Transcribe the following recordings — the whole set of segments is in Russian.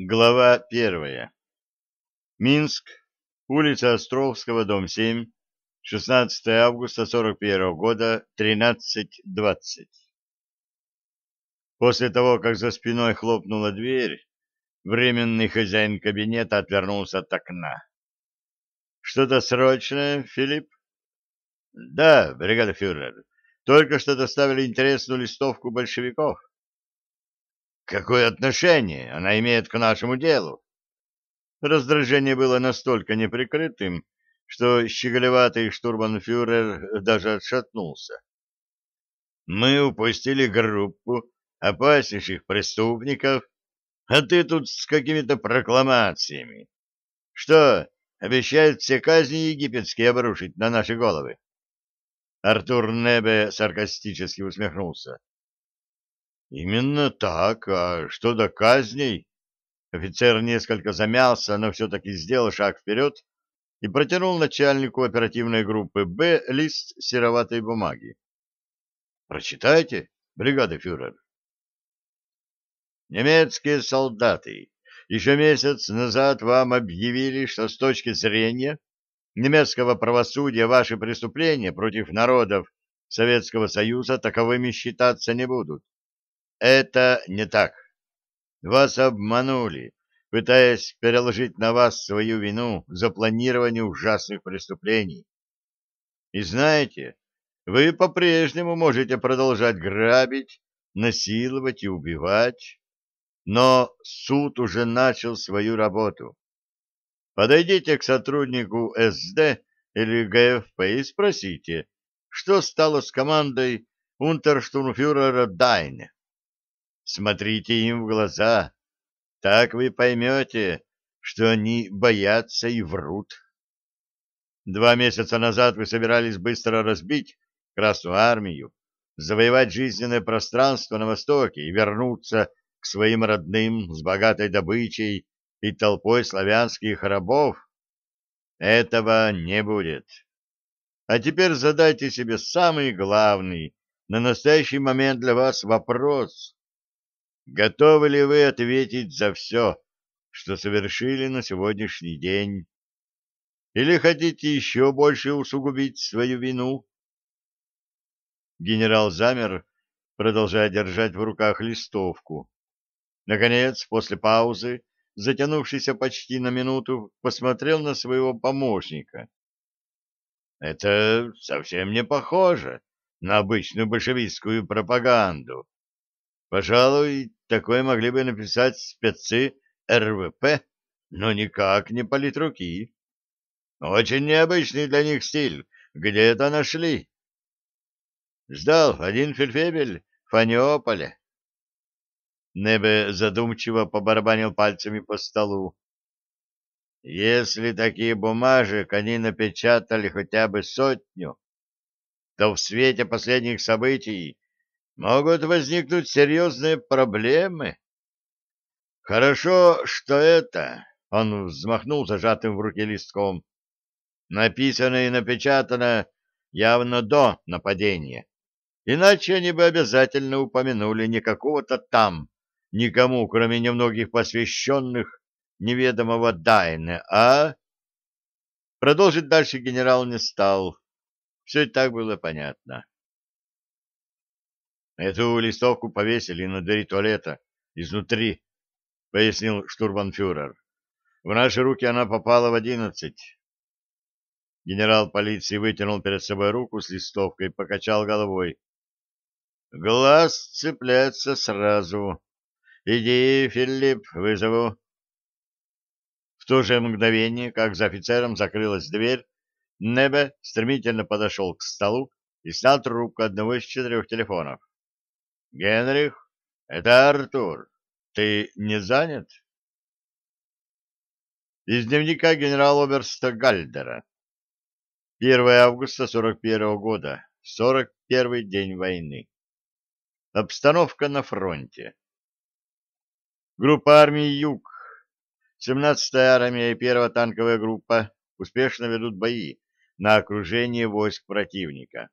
Глава первая. Минск, улица Островского, дом 7, 16 августа 41 года, 13.20. После того, как за спиной хлопнула дверь, временный хозяин кабинета отвернулся от окна. «Что-то срочное, Филипп?» «Да, бригада фюрер. Только что доставили интересную листовку большевиков». Какое отношение она имеет к нашему делу? Раздражение было настолько неприкрытым, что щеголеватый штурманфюрер даже отшатнулся. Мы упустили группу опаснейших преступников, а ты тут с какими-то прокламациями. Что, обещают все казни египетские обрушить на наши головы? Артур Небе саркастически усмехнулся. Именно так. А что до казней? Офицер несколько замялся, но все-таки сделал шаг вперед и протянул начальнику оперативной группы «Б» лист сероватой бумаги. «Прочитайте, бригада фюрер». Немецкие солдаты еще месяц назад вам объявили, что с точки зрения немецкого правосудия ваши преступления против народов Советского Союза таковыми считаться не будут. Это не так. Вас обманули, пытаясь переложить на вас свою вину за планирование ужасных преступлений. И знаете, вы по-прежнему можете продолжать грабить, насиловать и убивать, но суд уже начал свою работу. Подойдите к сотруднику СД или ГФП и спросите, что стало с командой унтерштурмфюрера Дайне. Смотрите им в глаза. Так вы поймете, что они боятся и врут. Два месяца назад вы собирались быстро разбить Красную Армию, завоевать жизненное пространство на Востоке и вернуться к своим родным с богатой добычей и толпой славянских рабов. Этого не будет. А теперь задайте себе самый главный на настоящий момент для вас вопрос. Готовы ли вы ответить за все, что совершили на сегодняшний день? Или хотите еще больше усугубить свою вину? Генерал замер, продолжая держать в руках листовку. Наконец, после паузы, затянувшейся почти на минуту, посмотрел на своего помощника. Это совсем не похоже на обычную большевистскую пропаганду. Пожалуй, такое могли бы написать спецы РВП, но никак не политруки. Очень необычный для них стиль. Где это нашли? Ждал один фельдфебель в Фаниополе. Небе задумчиво побарабанил пальцами по столу. Если такие бумажек они напечатали хотя бы сотню, то в свете последних событий могут возникнуть серьезные проблемы. Хорошо, что это, он взмахнул зажатым в руке листком, написано и напечатано явно до нападения. Иначе они бы обязательно упомянули не какого-то там, никому, кроме немногих посвященных, неведомого Дайне, а... Продолжить дальше генерал не стал. Все и так было понятно. Эту листовку повесили на двери туалета изнутри, — пояснил штурманфюрер. В наши руки она попала в одиннадцать. Генерал полиции вытянул перед собой руку с листовкой и покачал головой. Глаз цепляется сразу. Иди, Филипп, вызову. В то же мгновение, как за офицером закрылась дверь, Небе стремительно подошел к столу и снял трубку одного из четырех телефонов. Генрих, это Артур. Ты не занят? Из дневника генерал-оберста Гальдера. 1 августа 41 года, 41 день войны. Обстановка на фронте. Группа армии Юг, 17-я армия и 1 танковая группа успешно ведут бои на окружение войск противника.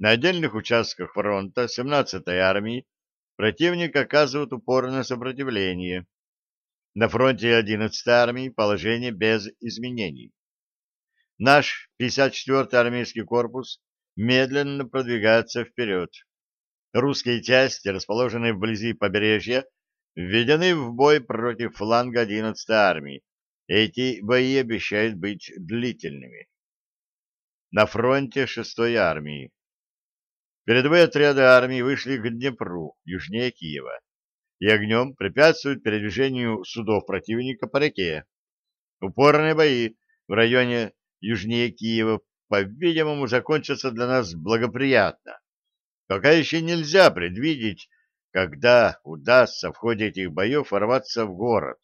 На отдельных участках фронта 17-й армии противник оказывает упорное сопротивление. На фронте 11-й армии положение без изменений. Наш 54-й армейский корпус медленно продвигается вперед. Русские части, расположенные вблизи побережья, введены в бой против фланга 11-й армии. Эти бои обещают быть длительными. На фронте 6-й армии. Передовые отряды армии вышли к Днепру, южнее Киева, и огнем препятствуют передвижению судов противника по реке. Упорные бои в районе южнее Киева, по-видимому, закончатся для нас благоприятно. Пока еще нельзя предвидеть, когда удастся в ходе этих боев ворваться в город.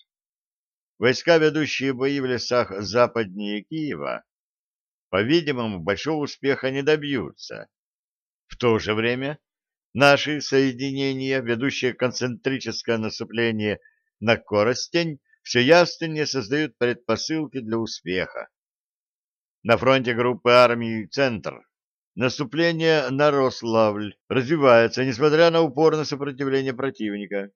Войска, ведущие бои в лесах западнее Киева, по-видимому, большого успеха не добьются. В то же время наши соединения, ведущие концентрическое наступление на Коростень, все яснее создают предпосылки для успеха. На фронте группы армий «Центр» наступление на Рославль развивается, несмотря на упорное сопротивление противника.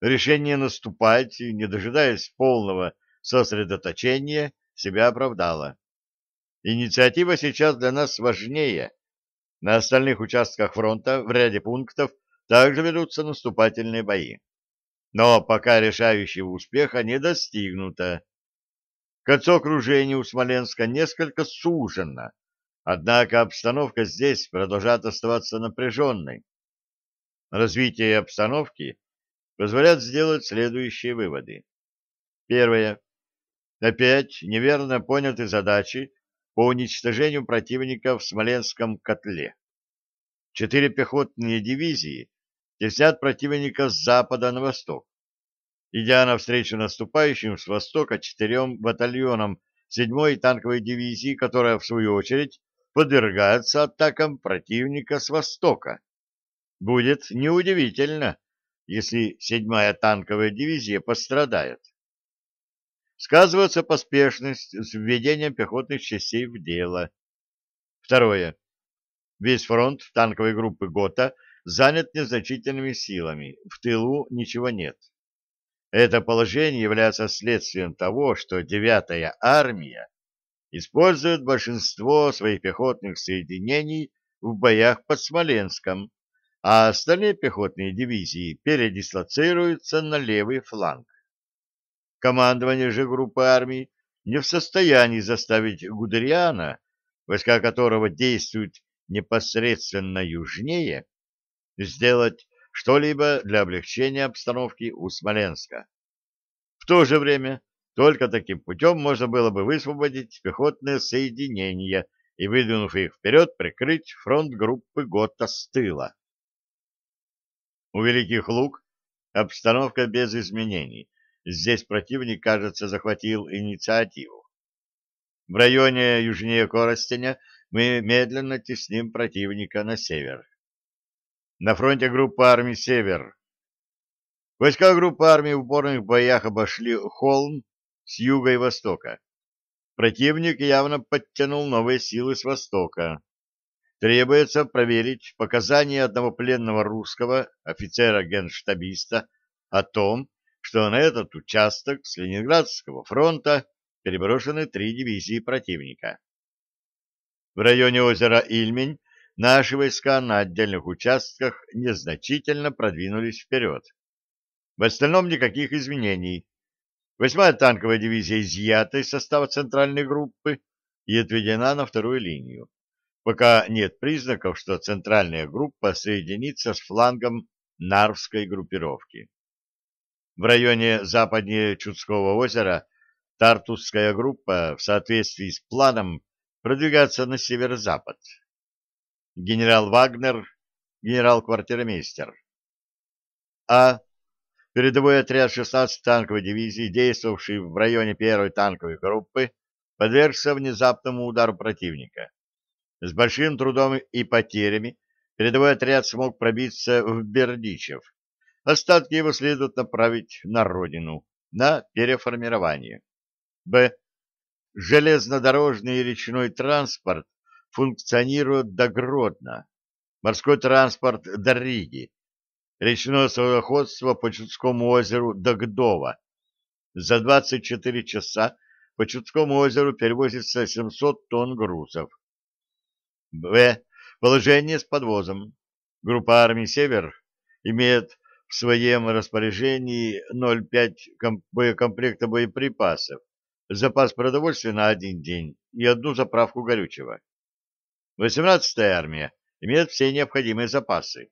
Решение наступать, не дожидаясь полного сосредоточения, себя оправдало. Инициатива сейчас для нас важнее. На остальных участках фронта в ряде пунктов также ведутся наступательные бои. Но пока решающего успеха не достигнуто. Кольцо окружения у Смоленска несколько сужено, однако обстановка здесь продолжает оставаться напряженной. Развитие обстановки позволяет сделать следующие выводы. Первое. Опять неверно поняты задачи по уничтожению противника в Смоленском котле. Четыре пехотные дивизии теснят противника с запада на восток. Идя навстречу наступающим с востока четырем батальонам 7-й танковой дивизии, которая, в свою очередь, подвергается атакам противника с востока. Будет неудивительно, если 7-я танковая дивизия пострадает сказывается поспешность с введением пехотных частей в дело. Второе. Весь фронт танковой группы ГОТА занят незначительными силами, в тылу ничего нет. Это положение является следствием того, что 9-я армия использует большинство своих пехотных соединений в боях под Смоленском, а остальные пехотные дивизии передислоцируются на левый фланг. Командование же группы армий не в состоянии заставить Гудериана, войска которого действуют непосредственно южнее, сделать что-либо для облегчения обстановки у Смоленска. В то же время только таким путем можно было бы высвободить пехотные соединения и, выдвинув их вперед, прикрыть фронт группы ГОТА с тыла. У Великих Луг обстановка без изменений. Здесь противник, кажется, захватил инициативу. В районе южнее Коростеня мы медленно тесним противника на север. На фронте группа армий «Север». Войска группы армий в упорных боях обошли холм с юга и востока. Противник явно подтянул новые силы с востока. Требуется проверить показания одного пленного русского офицера-генштабиста о том, что на этот участок с Ленинградского фронта переброшены три дивизии противника. В районе озера Ильмень наши войска на отдельных участках незначительно продвинулись вперед. В остальном никаких изменений. Восьмая танковая дивизия изъята из состава центральной группы и отведена на вторую линию. Пока нет признаков, что центральная группа соединится с флангом Нарвской группировки. В районе западнее Чудского озера Тартусская группа в соответствии с планом продвигается на северо-запад. Генерал Вагнер, генерал-квартирмейстер. А. Передовой отряд 16 танковой дивизии, действовавший в районе первой танковой группы, подвергся внезапному удару противника. С большим трудом и потерями передовой отряд смог пробиться в Бердичев, Остатки его следует направить на родину, на переформирование. Б. Железнодорожный и речной транспорт функционирует до Гродно, морской транспорт до Риги, речное судоходство по Чудскому озеру до Гдова, За 24 часа по Чудскому озеру перевозится 700 тонн грузов. Б. Положение с подвозом. Группа армий «Север» имеет своем распоряжении 0,5 боекомплекта боеприпасов, запас продовольствия на один день и одну заправку горючего. 18-я армия имеет все необходимые запасы.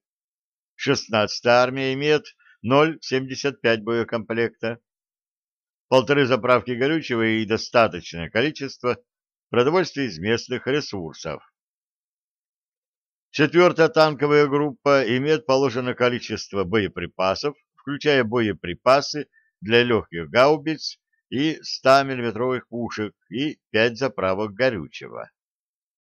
16-я армия имеет 0,75 боекомплекта, полторы заправки горючего и достаточное количество продовольствия из местных ресурсов. Четвертая танковая группа имеет положенное количество боеприпасов, включая боеприпасы для легких гаубиц и 100 миллиметровых пушек и 5 заправок горючего.